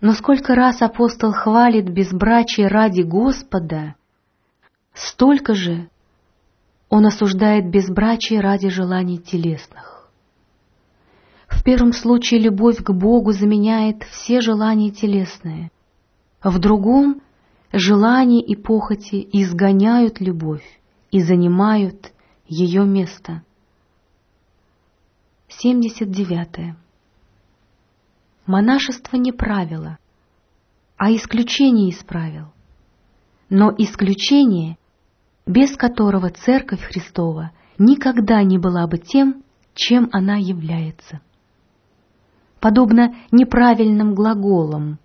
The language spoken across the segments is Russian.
Но сколько раз апостол хвалит безбрачие ради Господа, столько же он осуждает безбрачие ради желаний телесных. В первом случае любовь к Богу заменяет все желания телесные, в другом — желания и похоти изгоняют любовь и занимают ее место. 79. Монашество не правило, а исключение из правил. Но исключение, без которого Церковь Христова никогда не была бы тем, чем она является. Подобно неправильным глаголам,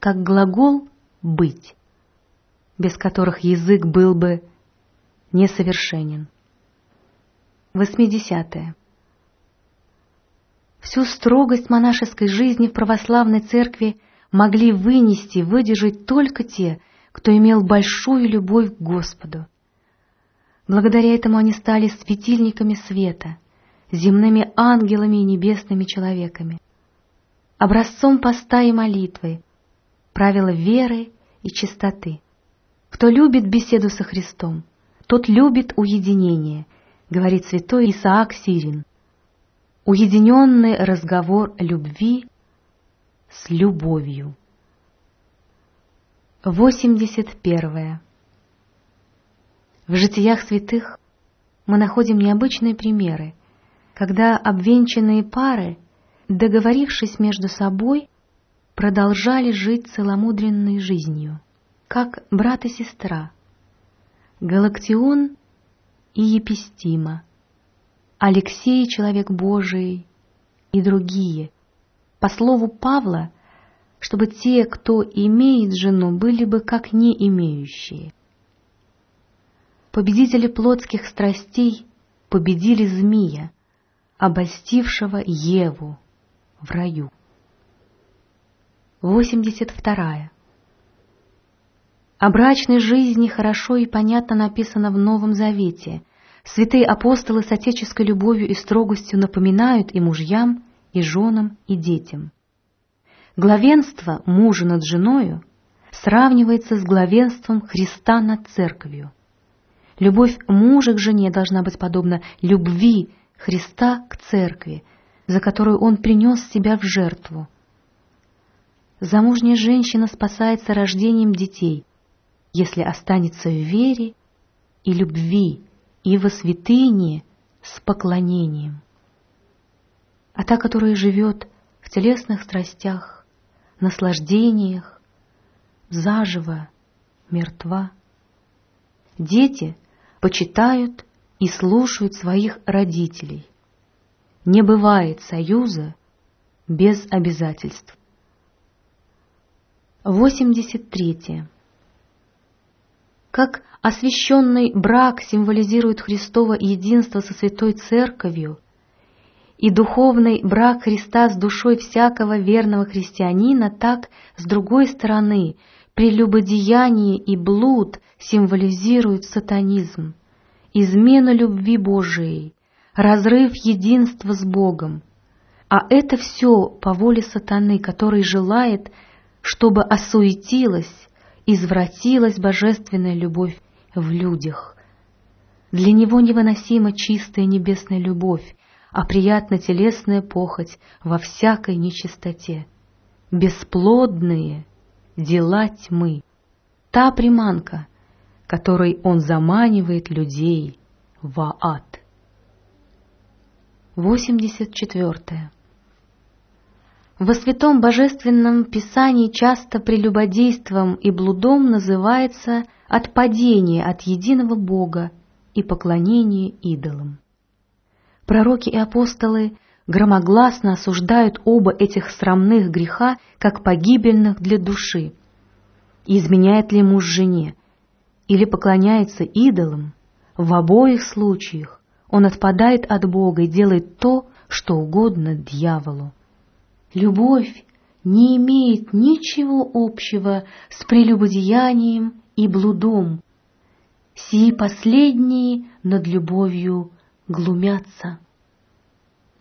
как глагол «быть», без которых язык был бы несовершенен. 80. Всю строгость монашеской жизни в православной церкви могли вынести, выдержать только те, кто имел большую любовь к Господу. Благодаря этому они стали светильниками света, земными ангелами и небесными человеками, образцом поста и молитвы, правила веры и чистоты. Кто любит беседу со Христом, тот любит уединение, говорит святой Исаак Сирин уединенный разговор любви с любовью. 81. В житиях святых мы находим необычные примеры, когда обвенчанные пары, договорившись между собой, продолжали жить целомудренной жизнью, как брат и сестра, Галактион и Епистима, Алексей, человек Божий и другие. По слову Павла, чтобы те, кто имеет жену, были бы как не имеющие. Победители плотских страстей победили змея, обольстившего Еву в раю. 82. О брачной жизни хорошо и понятно написано в Новом Завете – Святые апостолы с отеческой любовью и строгостью напоминают и мужьям, и женам, и детям. Главенство мужа над женою сравнивается с главенством Христа над церковью. Любовь мужа к жене должна быть подобна любви Христа к церкви, за которую он принес себя в жертву. Замужняя женщина спасается рождением детей, если останется в вере и любви и во святыне с поклонением. А та, которая живет в телесных страстях, наслаждениях, заживо мертва. Дети почитают и слушают своих родителей. Не бывает союза без обязательств. 83. Как освященный брак символизирует Христово единство со Святой Церковью, и духовный брак Христа с душой всякого верного христианина, так, с другой стороны, прелюбодеяние и блуд символизируют сатанизм, измену любви Божией, разрыв единства с Богом. А это все по воле сатаны, который желает, чтобы осуетилась извратилась божественная любовь в людях. Для него невыносима чистая небесная любовь, а приятна телесная похоть во всякой нечистоте. Бесплодные дела тьмы, та приманка, которой он заманивает людей в ад. 84. Во святом божественном писании часто прелюбодейством и блудом называется отпадение от единого Бога и поклонение идолам. Пророки и апостолы громогласно осуждают оба этих срамных греха как погибельных для души. изменяет ли муж жене или поклоняется идолам, в обоих случаях он отпадает от Бога и делает то, что угодно дьяволу. Любовь не имеет ничего общего с прелюбодеянием и блудом. Сии последние над любовью глумятся.